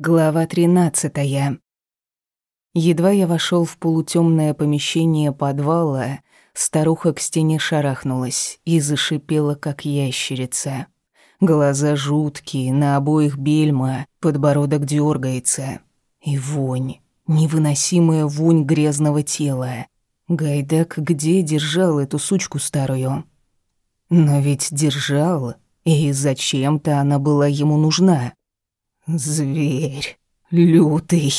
Глава 13. Едва я вошел в полутемное помещение подвала, старуха к стене шарахнулась и зашипела, как ящерица. Глаза жуткие, на обоих бельма, подбородок дергается. И вонь, невыносимая вонь грязного тела. Гайдак где держал эту сучку старую? Но ведь держал, и зачем-то она была ему нужна. «Зверь, лютый!»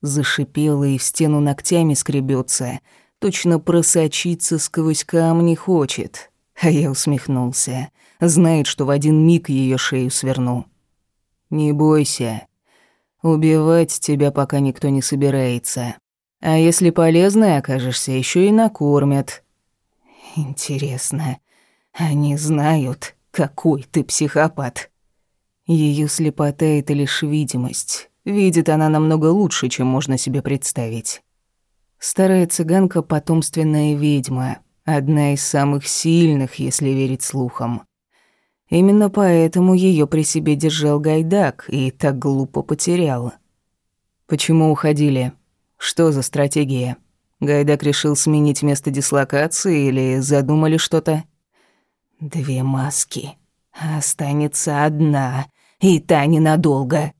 Зашипела и в стену ногтями скребется, точно просочиться сквозь камни хочет. А я усмехнулся. Знает, что в один миг ее шею сверну. «Не бойся. Убивать тебя пока никто не собирается. А если полезной окажешься, еще и накормят». «Интересно, они знают, какой ты психопат?» Ее слепота — это лишь видимость. Видит она намного лучше, чем можно себе представить. Старая цыганка — потомственная ведьма, одна из самых сильных, если верить слухам. Именно поэтому ее при себе держал Гайдак и так глупо потерял. Почему уходили? Что за стратегия? Гайдак решил сменить место дислокации или задумали что-то? Две маски. Останется одна, и та ненадолго.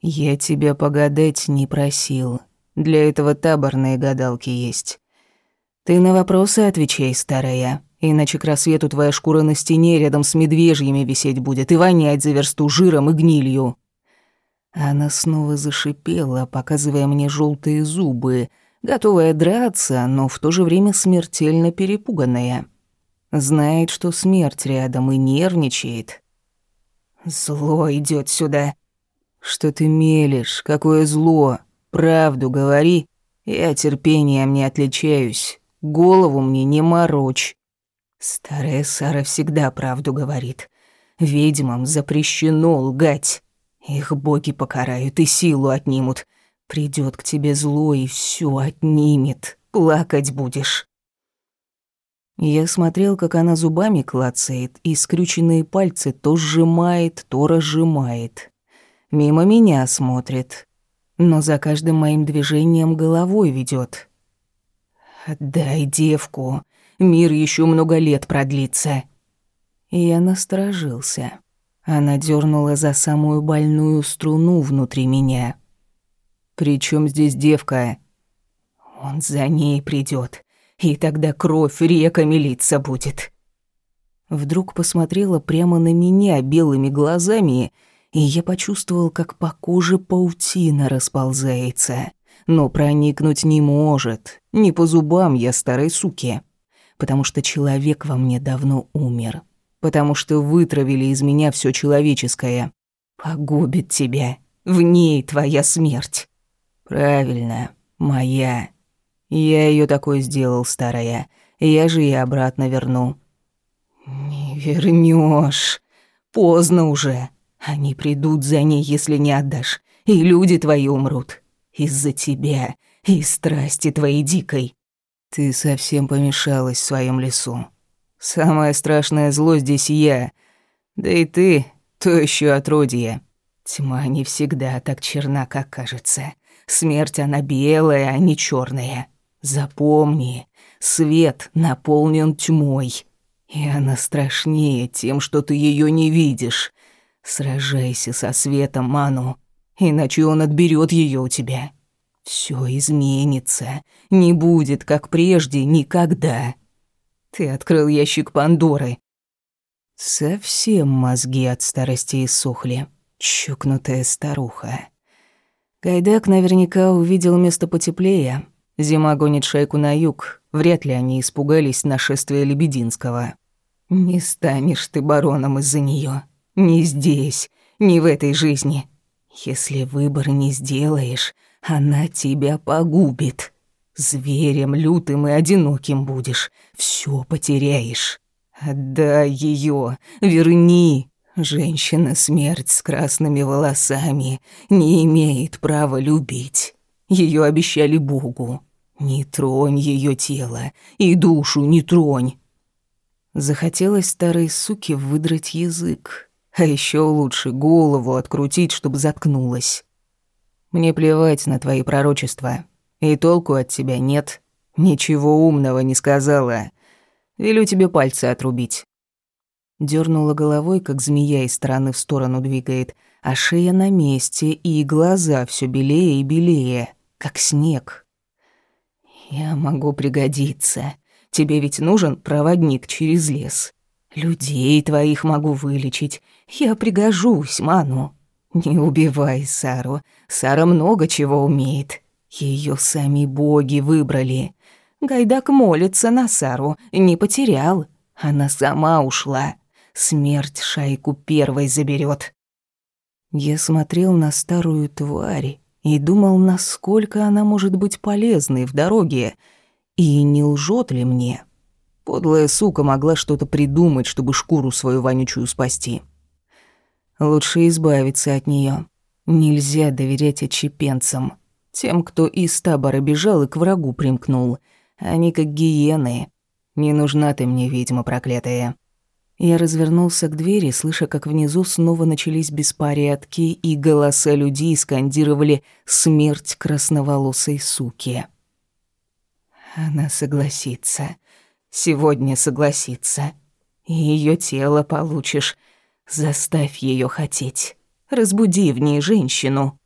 Я тебя погадать не просил. Для этого таборные гадалки есть. Ты на вопросы отвечай, старая, иначе к рассвету твоя шкура на стене рядом с медвежьими висеть будет и вонять за версту жиром и гнилью. Она снова зашипела, показывая мне желтые зубы, готовая драться, но в то же время смертельно перепуганная. Знает, что смерть рядом и нервничает. Зло идет сюда. Что ты мелешь? Какое зло? Правду говори. Я терпением не отличаюсь. Голову мне не морочь. Старая Сара всегда правду говорит. Ведьмам запрещено лгать. Их боги покарают и силу отнимут. Придет к тебе зло и все отнимет. Плакать будешь. Я смотрел, как она зубами клацает, и скрюченные пальцы то сжимает, то разжимает. Мимо меня смотрит, но за каждым моим движением головой ведет. «Отдай девку, мир еще много лет продлится». И я насторожился. Она дернула за самую больную струну внутри меня. «При здесь девка?» «Он за ней придет и тогда кровь реками литься будет. Вдруг посмотрела прямо на меня белыми глазами, и я почувствовал, как по коже паутина расползается. Но проникнуть не может, не по зубам я старой суки, потому что человек во мне давно умер, потому что вытравили из меня все человеческое. Погубит тебя, в ней твоя смерть. Правильно, моя. Я ее такой сделал, старая. Я же и обратно верну. Не вернешь. Поздно уже. Они придут за ней, если не отдашь. И люди твои умрут. Из-за тебя. И страсти твоей дикой. Ты совсем помешалась в своем лесу. Самое страшное зло здесь я. Да и ты, то еще отродье. Тьма не всегда так черна, как кажется. Смерть она белая, а не черная. Запомни, свет наполнен тьмой, и она страшнее тем, что ты ее не видишь. Сражайся со светом, Ману, иначе он отберет ее у тебя. Все изменится, не будет, как прежде, никогда. Ты открыл ящик Пандоры. Совсем мозги от старости иссохли, чукнутая старуха. Гайдак наверняка увидел место потеплее, Зима гонит шайку на юг. Вряд ли они испугались нашествия Лебединского. Не станешь ты бароном из-за нее. Не здесь, не в этой жизни. Если выбор не сделаешь, она тебя погубит. Зверем лютым и одиноким будешь. Все потеряешь. Отдай ее, верни. Женщина-смерть с красными волосами не имеет права любить. Ее обещали Богу. Не тронь ее тело и душу не тронь. Захотелось старой суке выдрать язык. А еще лучше голову открутить, чтобы заткнулась. Мне плевать на твои пророчества. И толку от тебя нет. Ничего умного не сказала. Велю тебе пальцы отрубить. Дёрнула головой, как змея из стороны в сторону двигает, а шея на месте, и глаза все белее и белее, как снег. «Я могу пригодиться. Тебе ведь нужен проводник через лес. Людей твоих могу вылечить. Я пригожусь, Ману. Не убивай Сару. Сара много чего умеет. Ее сами боги выбрали. Гайдак молится на Сару, не потерял. Она сама ушла. Смерть шайку первой заберет. Я смотрел на старую тварь и думал, насколько она может быть полезной в дороге, и не лжет ли мне. Подлая сука могла что-то придумать, чтобы шкуру свою вонючую спасти. Лучше избавиться от нее. Нельзя доверять отчепенцам. Тем, кто из табора бежал и к врагу примкнул. Они как гиены. Не нужна ты мне, ведьма проклятая. Я развернулся к двери, слыша, как внизу снова начались беспорядки, и голоса людей скандировали «Смерть красноволосой суки». Она согласится. Сегодня согласится. И её тело получишь. Заставь её хотеть. Разбуди в ней женщину.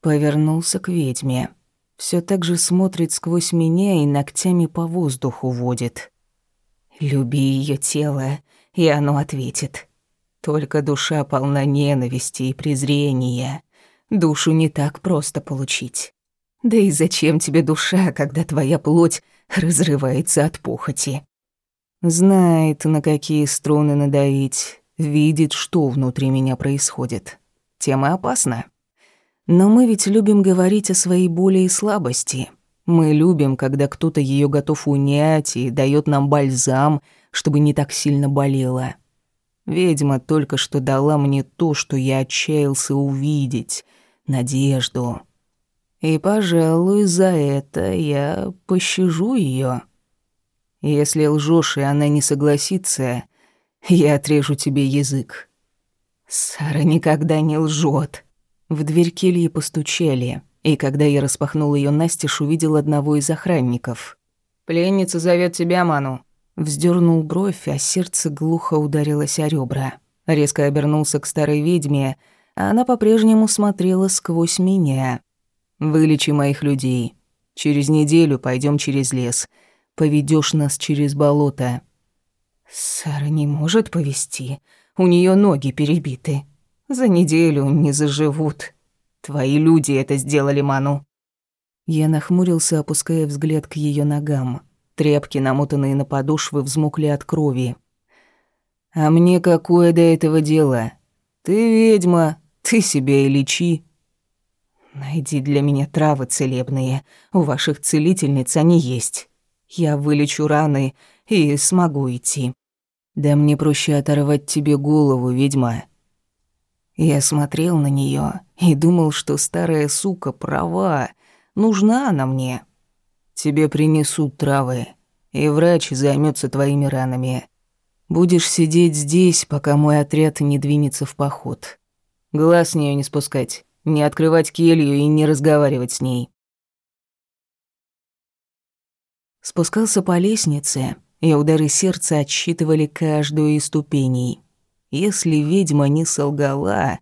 Повернулся к ведьме. Всё так же смотрит сквозь меня и ногтями по воздуху водит. Люби её тело, и оно ответит. Только душа полна ненависти и презрения. Душу не так просто получить. Да и зачем тебе душа, когда твоя плоть разрывается от похоти? Знает, на какие струны надавить, видит, что внутри меня происходит. Тема опасна. Но мы ведь любим говорить о своей боли и слабости. Мы любим, когда кто-то ее готов унять и дает нам бальзам, чтобы не так сильно болело. Ведьма только что дала мне то, что я отчаялся увидеть — надежду. И, пожалуй, за это я пощажу ее. Если лжешь, и она не согласится, я отрежу тебе язык. Сара никогда не лжет. В дверь кельи постучали, и когда я распахнул ее настежь, увидел одного из охранников. «Пленница зовет тебя, Ману», Вздернул бровь, а сердце глухо ударилось о ребра. Резко обернулся к старой ведьме, а она по-прежнему смотрела сквозь меня. «Вылечи моих людей. Через неделю пойдем через лес. Поведешь нас через болото». «Сара не может повести. У нее ноги перебиты. За неделю не заживут. Твои люди это сделали, Ману». Я нахмурился, опуская взгляд к ее ногам. Тряпки, намотанные на подошвы, взмокли от крови. «А мне какое до этого дело? Ты ведьма, ты себя и лечи». «Найди для меня травы целебные. У ваших целительниц они есть. Я вылечу раны и смогу идти». «Да мне проще оторвать тебе голову, ведьма». Я смотрел на нее и думал, что старая сука права. Нужна она мне. Тебе принесут травы, и врач займется твоими ранами. Будешь сидеть здесь, пока мой отряд не двинется в поход. Глаз с нее не спускать, не открывать келью и не разговаривать с ней. Спускался по лестнице, и удары сердца отсчитывали каждую из ступеней. Если ведьма не солгала,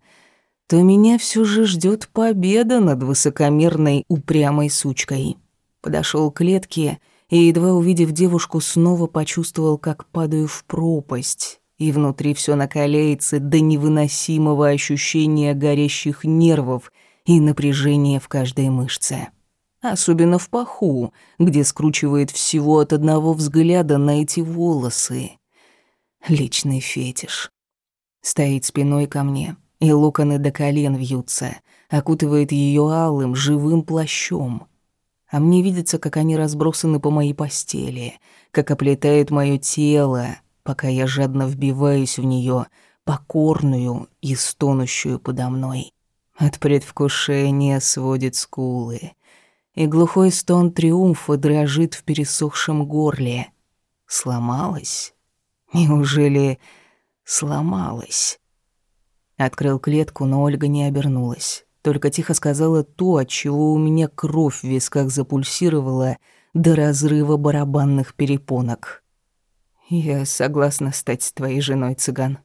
то меня все же ждет победа над высокомерной упрямой сучкой подошел к клетке и, едва увидев девушку, снова почувствовал, как падаю в пропасть, и внутри все накаляется до невыносимого ощущения горящих нервов и напряжения в каждой мышце. Особенно в паху, где скручивает всего от одного взгляда на эти волосы. Личный фетиш. Стоит спиной ко мне, и локоны до колен вьются, окутывает ее алым, живым плащом — а мне видится, как они разбросаны по моей постели, как оплетает мое тело, пока я жадно вбиваюсь в нее, покорную и стонущую подо мной. От предвкушения сводит скулы, и глухой стон триумфа дрожит в пересохшем горле. Сломалась? Неужели сломалась? Открыл клетку, но Ольга не обернулась. Только тихо сказала то, от чего у меня кровь в висках запульсировала до разрыва барабанных перепонок. «Я согласна стать твоей женой, цыган».